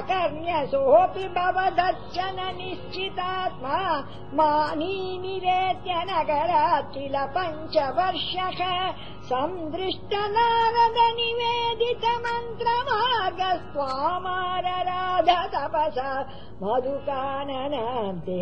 कर्ण्यसोऽपि भवदश्च न निश्चितात्मा मानी निरेत्य नगरात् किल पञ्चवर्षः। सन्दृष्ट नारद निवेदितमन्त्रमाग तपसा मधुकाननान्ते।